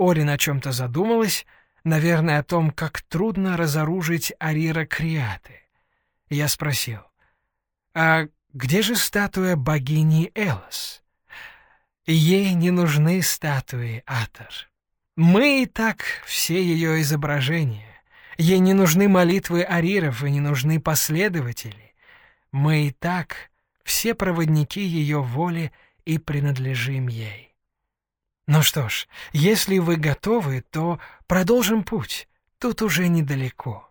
Орин о чем-то задумалась, наверное, о том, как трудно разоружить Арира Криаты. Я спросил, «А где же статуя богини Элос?» «Ей не нужны статуи, Атор. Мы и так все ее изображения. Ей не нужны молитвы ариров и не нужны последователи. Мы и так все проводники ее воли и принадлежим ей. Ну что ж, если вы готовы, то продолжим путь. Тут уже недалеко.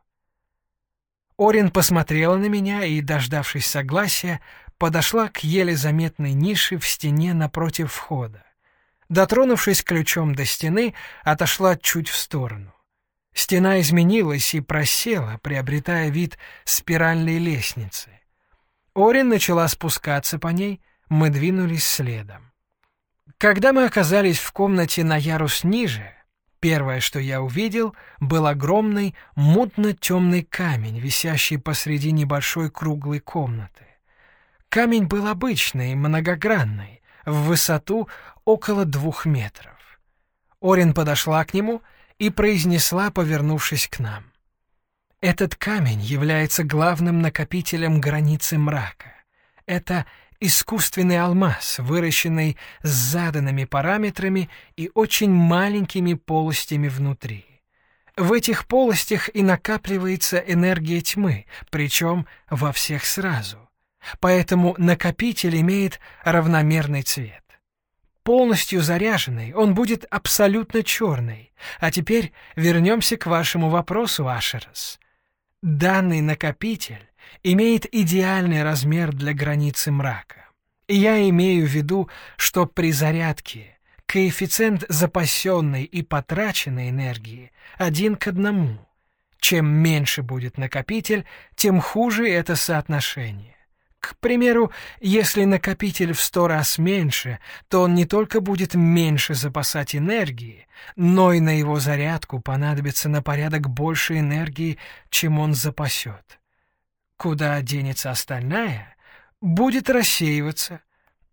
Орин посмотрела на меня и, дождавшись согласия, подошла к еле заметной нише в стене напротив входа. Дотронувшись ключом до стены, отошла чуть в сторону. Стена изменилась и просела, приобретая вид спиральной лестницы. Орин начала спускаться по ней, мы двинулись следом. Когда мы оказались в комнате на ярус ниже, первое, что я увидел, был огромный мутно-темный камень, висящий посреди небольшой круглой комнаты. Камень был обычный, многогранный, в высоту около двух метров. Орин подошла к нему и произнесла, повернувшись к нам. Этот камень является главным накопителем границы мрака. Это искусственный алмаз, выращенный с заданными параметрами и очень маленькими полостями внутри. В этих полостях и накапливается энергия тьмы, причем во всех сразу. Поэтому накопитель имеет равномерный цвет. Полностью заряженный, он будет абсолютно черный. А теперь вернемся к вашему вопросу, Ашерас. Данный накопитель имеет идеальный размер для границы мрака. И я имею в виду, что при зарядке коэффициент запасенной и потраченной энергии один к одному. Чем меньше будет накопитель, тем хуже это соотношение. К примеру, если накопитель в сто раз меньше, то он не только будет меньше запасать энергии, но и на его зарядку понадобится на порядок больше энергии, чем он запасет. Куда денется остальная, будет рассеиваться.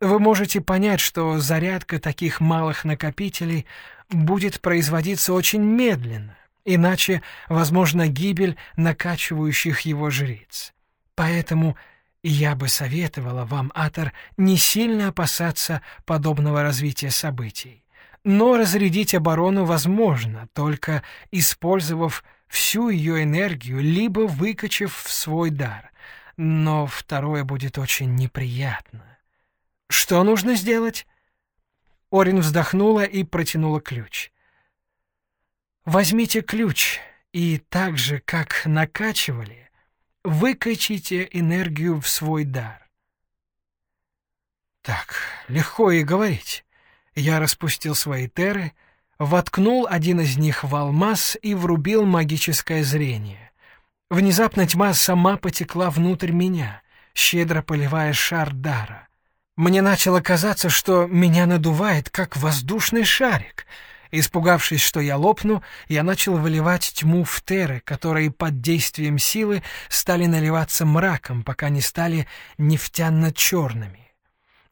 Вы можете понять, что зарядка таких малых накопителей будет производиться очень медленно, иначе возможна гибель накачивающих его жриц. Поэтому я бы советовала вам, Атор, не сильно опасаться подобного развития событий. Но разрядить оборону возможно, только использовав всю ее энергию, либо выкачав в свой дар. Но второе будет очень неприятно. Что нужно сделать? Орин вздохнула и протянула ключ. Возьмите ключ и так же, как накачивали, выкачите энергию в свой дар. Так, легко и говорить. Я распустил свои теры, воткнул один из них в алмаз и врубил магическое зрение. Внезапно тьма сама потекла внутрь меня, щедро поливая шар дара. Мне начало казаться, что меня надувает, как воздушный шарик — Испугавшись, что я лопну, я начал выливать тьму в теры, которые под действием силы стали наливаться мраком, пока не стали нефтяно-черными.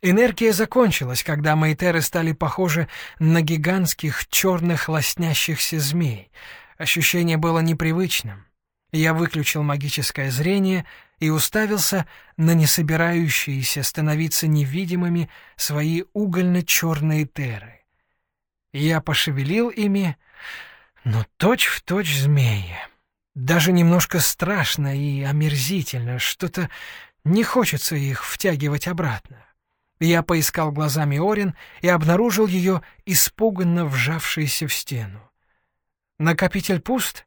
Энергия закончилась, когда мои теры стали похожи на гигантских черных лоснящихся змей. Ощущение было непривычным. Я выключил магическое зрение и уставился на несобирающиеся становиться невидимыми свои угольно-черные теры. Я пошевелил ими, но точь-в-точь точь змеи. Даже немножко страшно и омерзительно, что-то не хочется их втягивать обратно. Я поискал глазами Орин и обнаружил ее испуганно вжавшейся в стену. «Накопитель пуст?»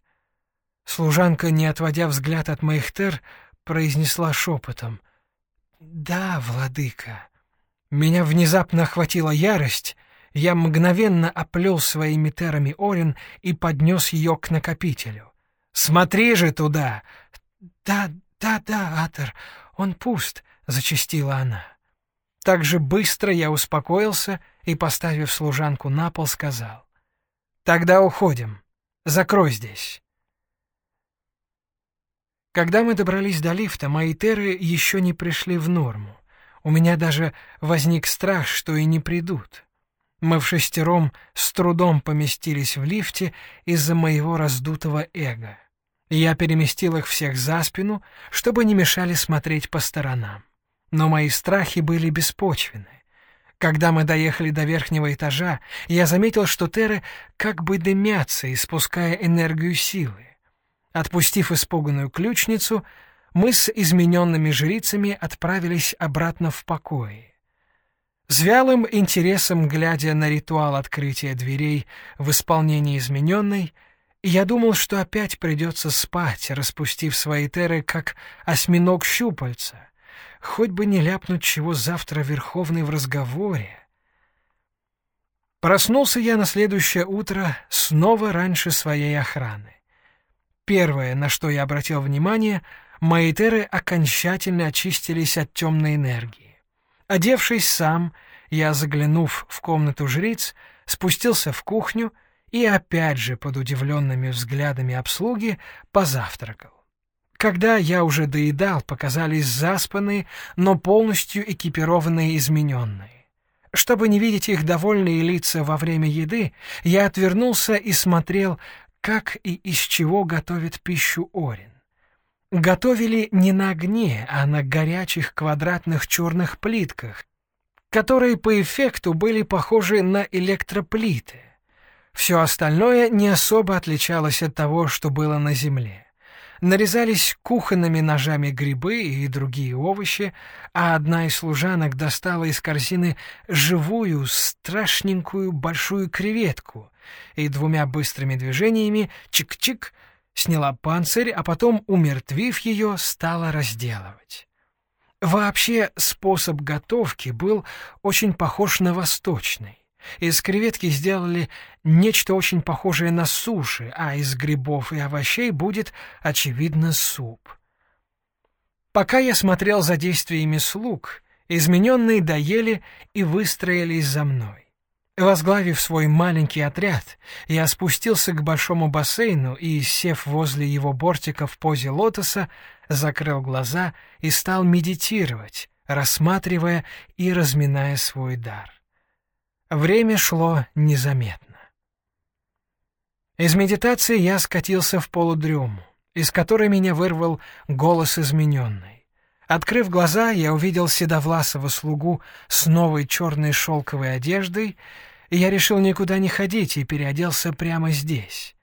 Служанка, не отводя взгляд от моих тер, произнесла шепотом. «Да, владыка». Меня внезапно охватила ярость, я мгновенно оплел своими терами Орин и поднес ее к накопителю. «Смотри же туда!» «Да, да, да, Атер, он пуст», — зачастила она. Так же быстро я успокоился и, поставив служанку на пол, сказал. «Тогда уходим. Закрой здесь». Когда мы добрались до лифта, мои теры еще не пришли в норму. У меня даже возник страх, что и не придут. Мы в шестером с трудом поместились в лифте из-за моего раздутого эго. Я переместил их всех за спину, чтобы не мешали смотреть по сторонам. Но мои страхи были беспочвены. Когда мы доехали до верхнего этажа, я заметил, что Терры как бы дымятся, испуская энергию силы. Отпустив испуганную ключницу, мы с измененными жрицами отправились обратно в покои. С вялым интересом, глядя на ритуал открытия дверей в исполнении измененной, я думал, что опять придется спать, распустив свои теры, как осьминог щупальца, хоть бы не ляпнуть чего завтра Верховный в разговоре. Проснулся я на следующее утро снова раньше своей охраны. Первое, на что я обратил внимание, мои теры окончательно очистились от темной энергии. Одевшись сам, я, заглянув в комнату жриц, спустился в кухню и опять же под удивленными взглядами обслуги позавтракал. Когда я уже доедал, показались заспанные, но полностью экипированные измененные. Чтобы не видеть их довольные лица во время еды, я отвернулся и смотрел, как и из чего готовит пищу Орин. Готовили не на огне, а на горячих квадратных черных плитках, которые по эффекту были похожи на электроплиты. Все остальное не особо отличалось от того, что было на земле нарезались кухонными ножами грибы и другие овощи, а одна из служанок достала из корзины живую, страшненькую большую креветку и двумя быстрыми движениями чик-чик сняла панцирь, а потом, умертвив ее, стала разделывать. Вообще способ готовки был очень похож на восточный. Из креветки сделали нечто очень похожее на суши, а из грибов и овощей будет, очевидно, суп. Пока я смотрел за действиями слуг, измененные доели и выстроились за мной. Возглавив свой маленький отряд, я спустился к большому бассейну и, сев возле его бортика в позе лотоса, закрыл глаза и стал медитировать, рассматривая и разминая свой дар. Время шло незаметно. Из медитации я скатился в полудрему, из которой меня вырвал голос измененный. Открыв глаза, я увидел седовласого слугу с новой черной шелковой одеждой, и я решил никуда не ходить и переоделся прямо здесь.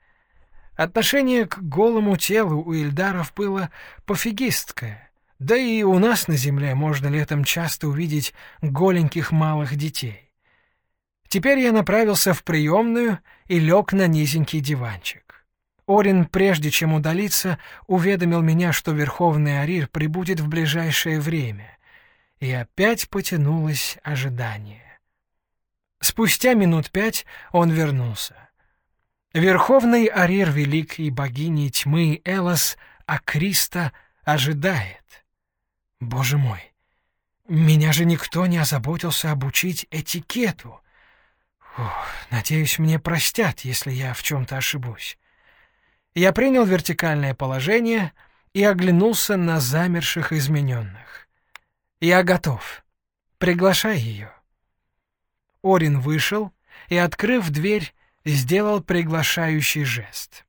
Отношение к голому телу у Ильдаров было пофигистское, да и у нас на земле можно летом часто увидеть голеньких малых детей. Теперь я направился в приемную и лег на низенький диванчик. Орин, прежде чем удалиться, уведомил меня, что Верховный Арир прибудет в ближайшее время. И опять потянулось ожидание. Спустя минут пять он вернулся. Верховный Арир Великой Богини Тьмы Элос Акриста ожидает. Боже мой, меня же никто не озаботился обучить этикету. Ух, надеюсь, мне простят, если я в чем-то ошибусь. Я принял вертикальное положение и оглянулся на замерших измененных. Я готов. Приглашай ее. Орин вышел и, открыв дверь, сделал приглашающий жест.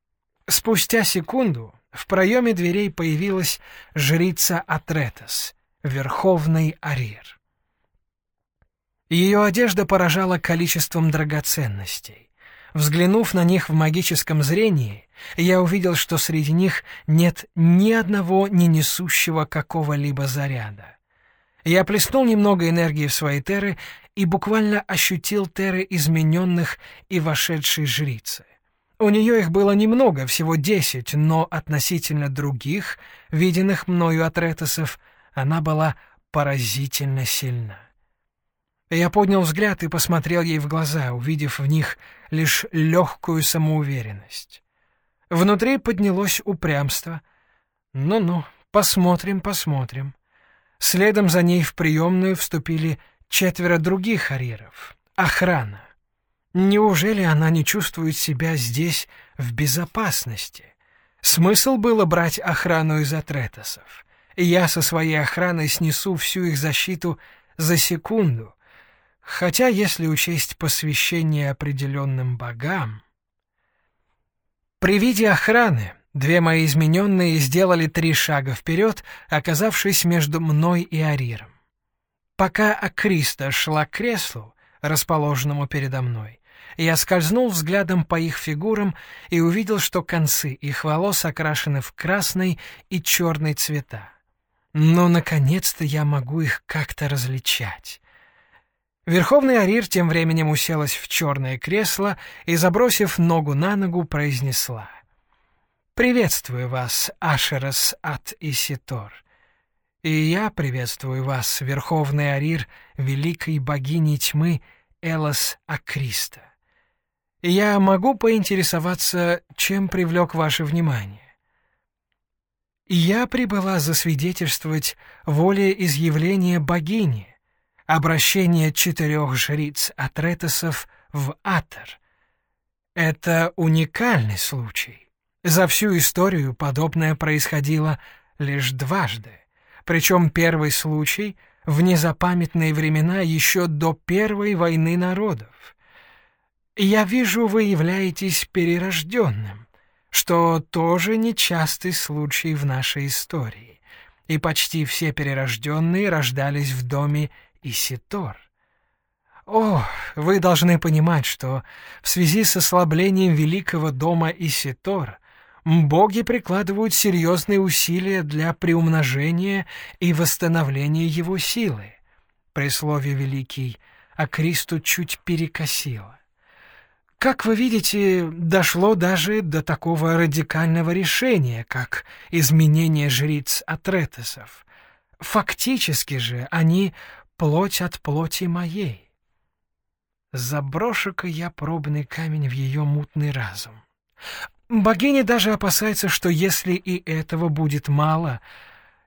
Спустя секунду в проеме дверей появилась жрица Атретас, верховный Арир. Ее одежда поражала количеством драгоценностей. Взглянув на них в магическом зрении, я увидел, что среди них нет ни одного не несущего какого-либо заряда. Я плеснул немного энергии в свои теры и буквально ощутил теры измененных и вошедшей жрицы. У нее их было немного, всего десять, но относительно других, виденных мною от ретосов, она была поразительно сильна. Я поднял взгляд и посмотрел ей в глаза, увидев в них лишь легкую самоуверенность. Внутри поднялось упрямство. Ну-ну, посмотрим, посмотрим. Следом за ней в приемную вступили четверо других ариров. Охрана. Неужели она не чувствует себя здесь в безопасности? Смысл было брать охрану из Атретосов. Я со своей охраной снесу всю их защиту за секунду, Хотя, если учесть посвящение определенным богам... При виде охраны две мои измененные сделали три шага вперед, оказавшись между мной и Ариром. Пока Акриста шла к креслу, расположенному передо мной, я скользнул взглядом по их фигурам и увидел, что концы их волос окрашены в красный и черный цвета. Но, наконец-то, я могу их как-то различать. Верховный Арир тем временем уселась в черное кресло и, забросив ногу на ногу, произнесла. «Приветствую вас, Ашерас от Иситор. И я приветствую вас, Верховный Арир, великой богини тьмы Элос Акриста. Я могу поинтересоваться, чем привлек ваше внимание?» «Я прибыла засвидетельствовать воле изъявления богини» обращение четырех жриц Атретесов в Атер. Это уникальный случай. За всю историю подобное происходило лишь дважды, причем первый случай в незапамятные времена еще до Первой войны народов. Я вижу, вы являетесь перерожденным, что тоже нечастый случай в нашей истории, и почти все перерожденные рождались в доме Иситор. О, вы должны понимать, что в связи с ослаблением великого дома Иситор боги прикладывают серьезные усилия для приумножения и восстановления его силы. При слове «великий» а Кристу чуть перекосило. Как вы видите, дошло даже до такого радикального решения, как изменение жриц Атретесов. Фактически же они плоть от плоти моей. Заброшу-ка я пробный камень в ее мутный разум. Богиня даже опасается, что если и этого будет мало,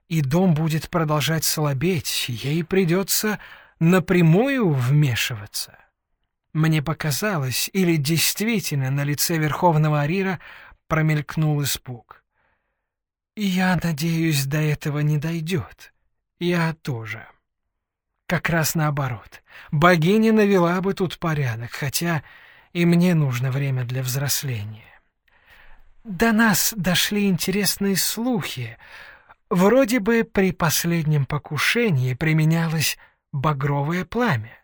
и дом будет продолжать слабеть, ей придется напрямую вмешиваться. Мне показалось, или действительно на лице Верховного Арира промелькнул испуг. Я надеюсь, до этого не дойдет. Я тоже. Как раз наоборот. Богиня навела бы тут порядок, хотя и мне нужно время для взросления. До нас дошли интересные слухи. Вроде бы при последнем покушении применялось багровое пламя.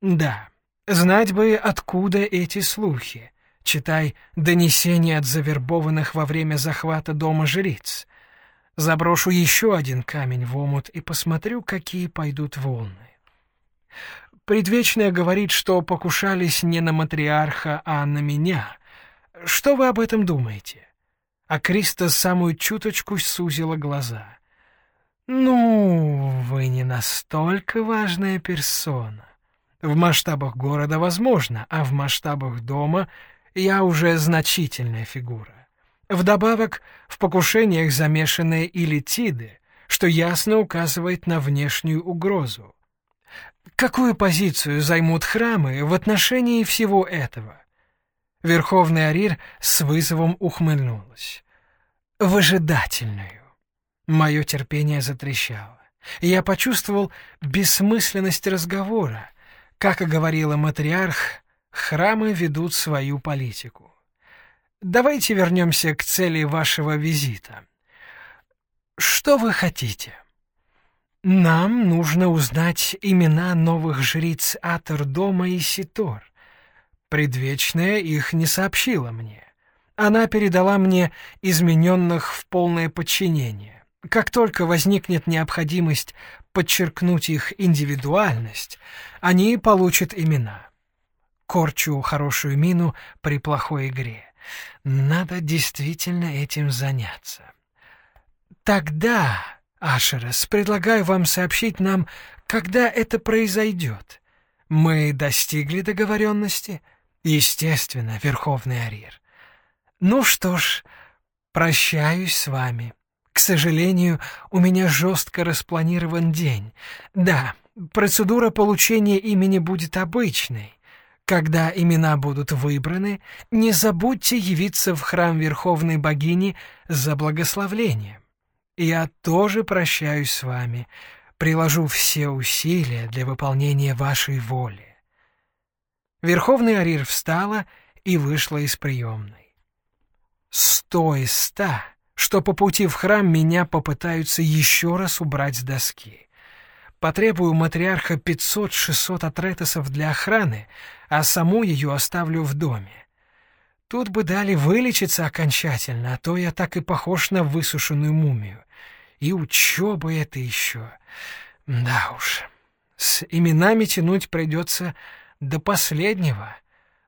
Да, знать бы, откуда эти слухи. Читай донесения от завербованных во время захвата дома жриц. Заброшу еще один камень в омут и посмотрю, какие пойдут волны. Предвечная говорит, что покушались не на матриарха, а на меня. Что вы об этом думаете? А Криста самую чуточку сузила глаза. Ну, вы не настолько важная персона. В масштабах города возможно, а в масштабах дома я уже значительная фигура. Вдобавок, в покушениях замешаны и летиды, что ясно указывает на внешнюю угрозу. Какую позицию займут храмы в отношении всего этого? Верховный Арир с вызовом ухмыльнулась. Выжидательную. Мое терпение затрещало. Я почувствовал бессмысленность разговора. Как и говорила матриарх, храмы ведут свою политику. Давайте вернемся к цели вашего визита. Что вы хотите? Нам нужно узнать имена новых жриц Атор-дома и Ситор. Предвечная их не сообщила мне. Она передала мне измененных в полное подчинение. Как только возникнет необходимость подчеркнуть их индивидуальность, они получат имена. Корчу хорошую мину при плохой игре. Надо действительно этим заняться. Тогда, Ашерес, предлагаю вам сообщить нам, когда это произойдет. Мы достигли договоренности? Естественно, Верховный Арир. Ну что ж, прощаюсь с вами. К сожалению, у меня жестко распланирован день. Да, процедура получения имени будет обычной. Когда имена будут выбраны, не забудьте явиться в храм Верховной Богини за благословлением. Я тоже прощаюсь с вами, приложу все усилия для выполнения вашей воли. Верховный Арир встала и вышла из приемной. Сто из ста, что по пути в храм меня попытаются еще раз убрать с доски. Потребую матриарха 500-600 атретесов для охраны, а саму ее оставлю в доме. Тут бы дали вылечиться окончательно, а то я так и похож на высушенную мумию. И учеба это еще. Да уж, с именами тянуть придется до последнего.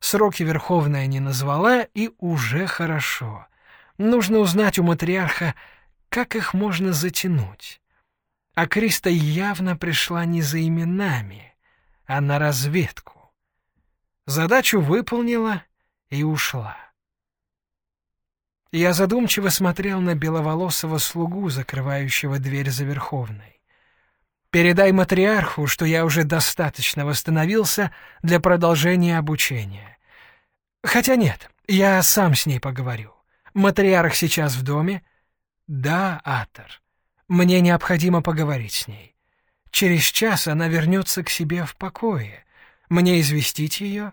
Сроки Верховная не назвала, и уже хорошо. Нужно узнать у матриарха, как их можно затянуть. А Криста явно пришла не за именами, а на разведку. Задачу выполнила и ушла. Я задумчиво смотрел на беловолосого слугу, закрывающего дверь за Верховной. Передай матриарху, что я уже достаточно восстановился для продолжения обучения. Хотя нет, я сам с ней поговорю. Матриарх сейчас в доме? Да, Атор. Мне необходимо поговорить с ней. Через час она вернется к себе в покое. Мне известить ее?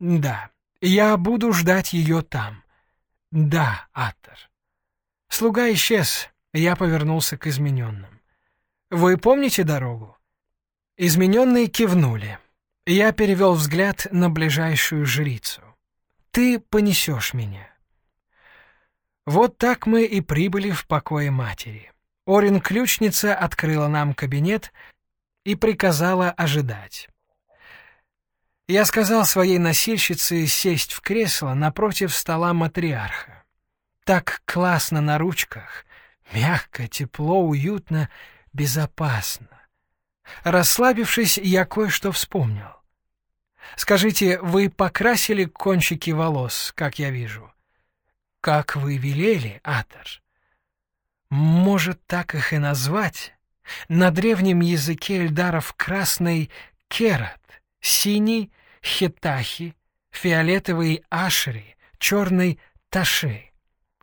Да. Я буду ждать ее там. Да, Атор. Слуга исчез. Я повернулся к измененным. Вы помните дорогу? Измененные кивнули. Я перевел взгляд на ближайшую жрицу. Ты понесешь меня. Вот так мы и прибыли в покое матери. Орин-ключница открыла нам кабинет и приказала ожидать. Я сказал своей носильщице сесть в кресло напротив стола матриарха. Так классно на ручках, мягко, тепло, уютно, безопасно. Расслабившись, я кое-что вспомнил. «Скажите, вы покрасили кончики волос, как я вижу?» «Как вы велели, Атор?» Может, так их и назвать? На древнем языке эльдаров красный — керат, синий — хитахи, фиолетовый — ашри, черный — таши.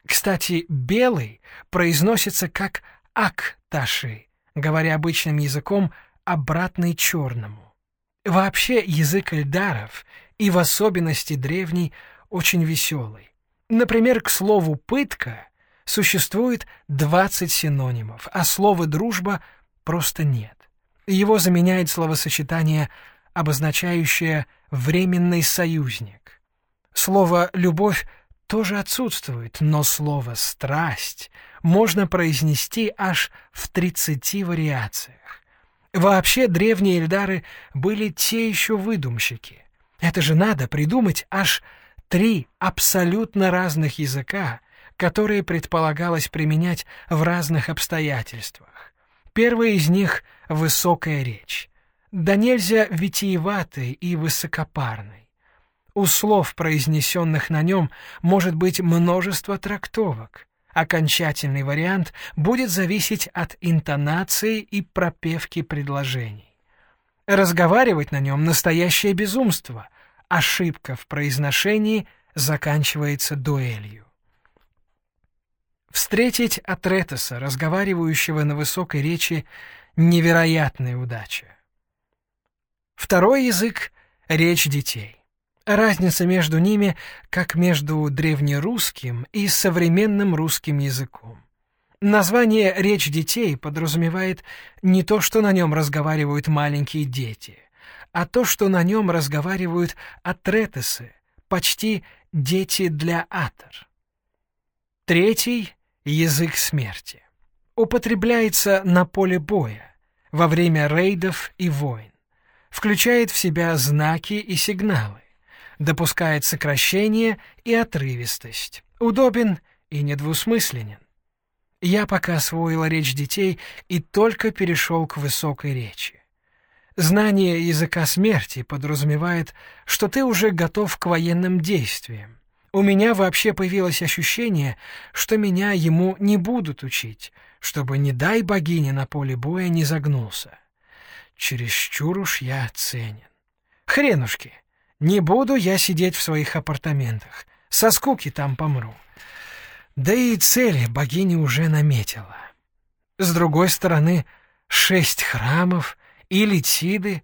Кстати, белый произносится как ак-таши, говоря обычным языком, обратный черному. Вообще язык эльдаров, и в особенности древний, очень веселый. Например, к слову «пытка» Существует 20 синонимов, а слова «дружба» просто нет. Его заменяет словосочетание, обозначающее «временный союзник». Слово «любовь» тоже отсутствует, но слово «страсть» можно произнести аж в 30 вариациях. Вообще древние эльдары были те еще выдумщики. Это же надо придумать аж три абсолютно разных языка, которые предполагалось применять в разных обстоятельствах. Первый из них — высокая речь. Да нельзя витиеватой и высокопарной. У слов, произнесенных на нем, может быть множество трактовок. Окончательный вариант будет зависеть от интонации и пропевки предложений. Разговаривать на нем — настоящее безумство. Ошибка в произношении заканчивается дуэлью. Встретить Атретеса, разговаривающего на высокой речи, невероятная удача. Второй язык — речь детей. Разница между ними, как между древнерусским и современным русским языком. Название «речь детей» подразумевает не то, что на нем разговаривают маленькие дети, а то, что на нем разговаривают атретесы, почти дети для атор. Третий язык смерти. Употребляется на поле боя, во время рейдов и войн. Включает в себя знаки и сигналы. Допускает сокращение и отрывистость. Удобен и недвусмысленен. Я пока освоила речь детей и только перешел к высокой речи. Знание языка смерти подразумевает, что ты уже готов к военным действиям. У меня вообще появилось ощущение, что меня ему не будут учить, чтобы, не дай богине, на поле боя не загнулся. Чересчур уж я ценен. Хренушки, не буду я сидеть в своих апартаментах, со скуки там помру. Да и цели богиня уже наметила. С другой стороны, шесть храмов и литиды,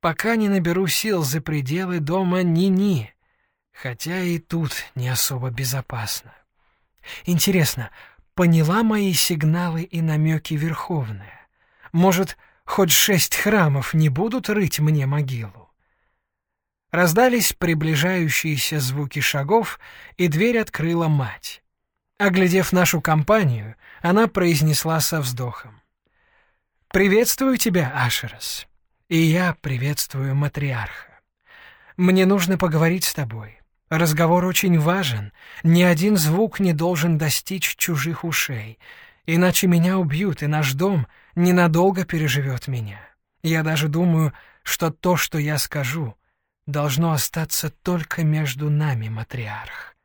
пока не наберу сил за пределы дома Ни-Ни, хотя и тут не особо безопасно. Интересно, поняла мои сигналы и намеки Верховная? Может, хоть шесть храмов не будут рыть мне могилу? Раздались приближающиеся звуки шагов, и дверь открыла мать. Оглядев нашу компанию, она произнесла со вздохом. «Приветствую тебя, Ашерос, и я приветствую матриарха. Мне нужно поговорить с тобой. Разговор очень важен, ни один звук не должен достичь чужих ушей, иначе меня убьют, и наш дом ненадолго переживет меня. Я даже думаю, что то, что я скажу, должно остаться только между нами, матриарх.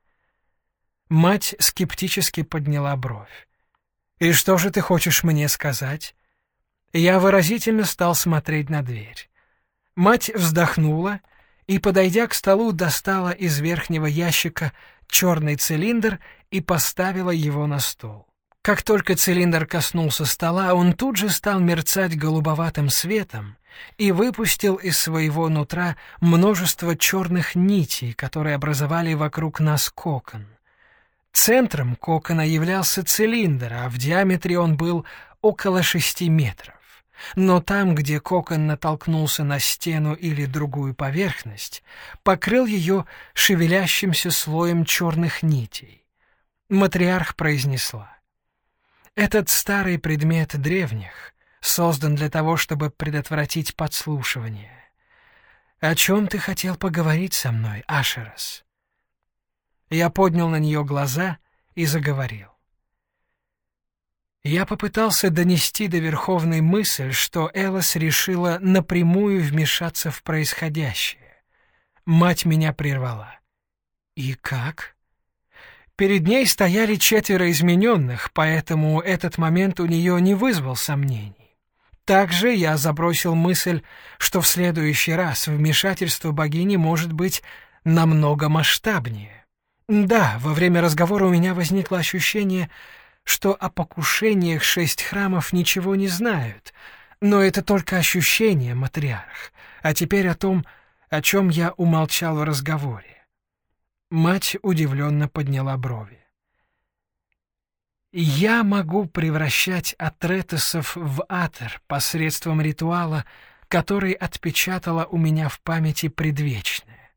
Мать скептически подняла бровь. «И что же ты хочешь мне сказать?» Я выразительно стал смотреть на дверь. Мать вздохнула и, подойдя к столу, достала из верхнего ящика черный цилиндр и поставила его на стол. Как только цилиндр коснулся стола, он тут же стал мерцать голубоватым светом и выпустил из своего нутра множество черных нитей, которые образовали вокруг нас кокон. Центром кокона являлся цилиндр, а в диаметре он был около шести метров. Но там, где кокон натолкнулся на стену или другую поверхность, покрыл ее шевелящимся слоем черных нитей. Матриарх произнесла. «Этот старый предмет древних создан для того, чтобы предотвратить подслушивание. О чем ты хотел поговорить со мной, Ашерас?» Я поднял на нее глаза и заговорил. Я попытался донести до Верховной мысль, что Элос решила напрямую вмешаться в происходящее. Мать меня прервала. «И как?» Перед ней стояли четверо измененных, поэтому этот момент у нее не вызвал сомнений. Также я забросил мысль, что в следующий раз вмешательство богини может быть намного масштабнее. Да, во время разговора у меня возникло ощущение, что о покушениях шесть храмов ничего не знают, но это только ощущение, матриарх, а теперь о том, о чем я умолчал в разговоре. Мать удивленно подняла брови. Я могу превращать атретесов в атер посредством ритуала, который отпечатала у меня в памяти предвечная.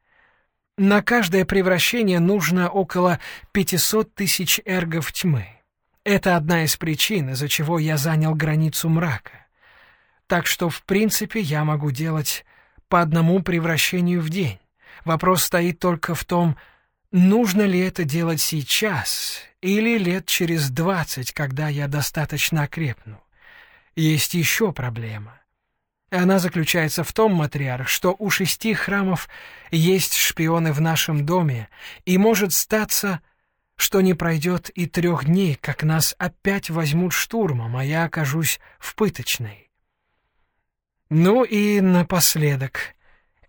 На каждое превращение нужно около 500 тысяч эргов тьмы. Это одна из причин, из-за чего я занял границу мрака. Так что, в принципе, я могу делать по одному превращению в день. Вопрос стоит только в том, нужно ли это делать сейчас или лет через двадцать, когда я достаточно окрепну. Есть еще проблема. Она заключается в том, матриарх, что у шести храмов есть шпионы в нашем доме, и может статься, что не пройдет и трех дней, как нас опять возьмут штурмом, а я окажусь в пыточной. Ну и напоследок.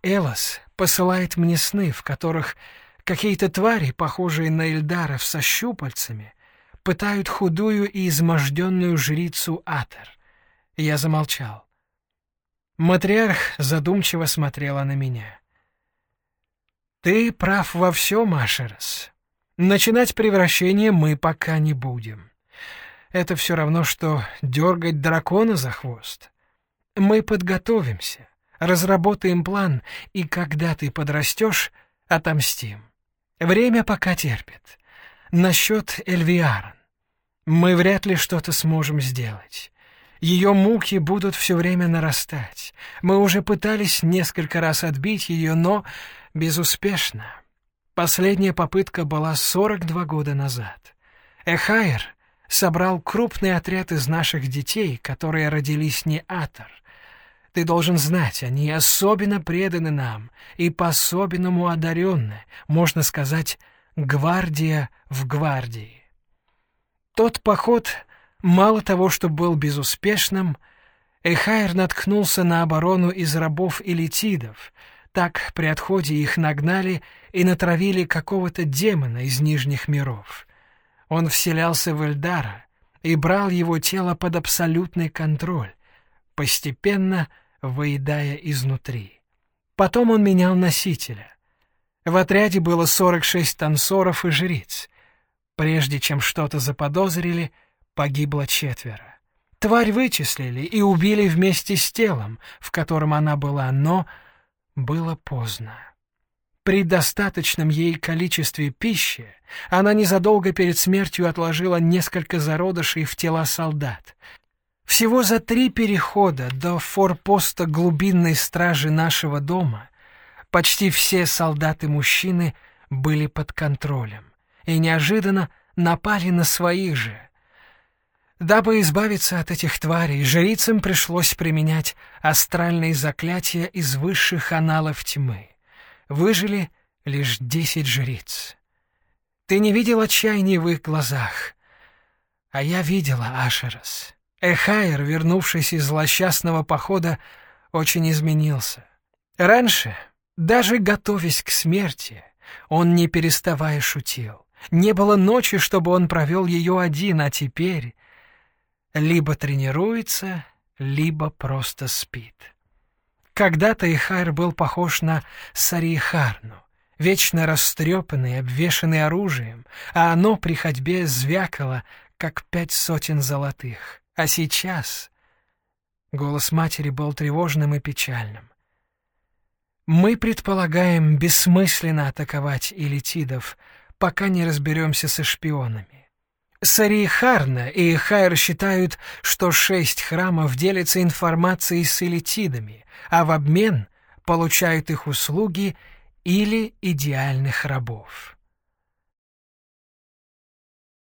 Элос посылает мне сны, в которых какие-то твари, похожие на Эльдаров со щупальцами, пытают худую и изможденную жрицу Атер. Я замолчал. Матриарх задумчиво смотрела на меня. «Ты прав во всем, Ашерос. Начинать превращение мы пока не будем. Это все равно, что дергать дракона за хвост. Мы подготовимся, разработаем план, и когда ты подрастешь, отомстим. Время пока терпит. Насчет Эльвиарн. Мы вряд ли что-то сможем сделать. Ее муки будут все время нарастать. Мы уже пытались несколько раз отбить ее, но безуспешно. Последняя попытка была 42 года назад. Эхайр собрал крупный отряд из наших детей, которые родились не Атор. Ты должен знать, они особенно преданы нам и по-особенному одаренны, можно сказать, гвардия в гвардии. Тот поход мало того, что был безуспешным, Эхайр наткнулся на оборону из рабов и летидов, так при отходе их нагнали и натравили какого-то демона из нижних миров. Он вселялся в Эльдара и брал его тело под абсолютный контроль, постепенно выедая изнутри. Потом он менял носителя. В отряде было 46 танцоров и жриц. Прежде чем что-то заподозрили, погибло четверо. Тварь вычислили и убили вместе с телом, в котором она была, но было поздно. При достаточном ей количестве пищи она незадолго перед смертью отложила несколько зародышей в тела солдат. Всего за три перехода до форпоста глубинной стражи нашего дома почти все солдаты-мужчины были под контролем и неожиданно напали на своих же. Дабы избавиться от этих тварей, жрицам пришлось применять астральные заклятия из высших аналов тьмы. Выжили лишь десять жриц. Ты не видел отчаяния в их глазах, а я видела Ашерас. Эхайр, вернувшись из злосчастного похода, очень изменился. Раньше, даже готовясь к смерти, он не переставая шутил. Не было ночи, чтобы он провел ее один, а теперь либо тренируется, либо просто спит. Когда-то Ихайр был похож на Сарихарну, вечно растрепанный, обвешанный оружием, а оно при ходьбе звякало, как пять сотен золотых. А сейчас голос матери был тревожным и печальным. Мы предполагаем бессмысленно атаковать элитидов, пока не разберемся со шпионами. Сарихарна и Хайр считают, что шесть храмов делятся информацией с элитидами, а в обмен получают их услуги или идеальных рабов.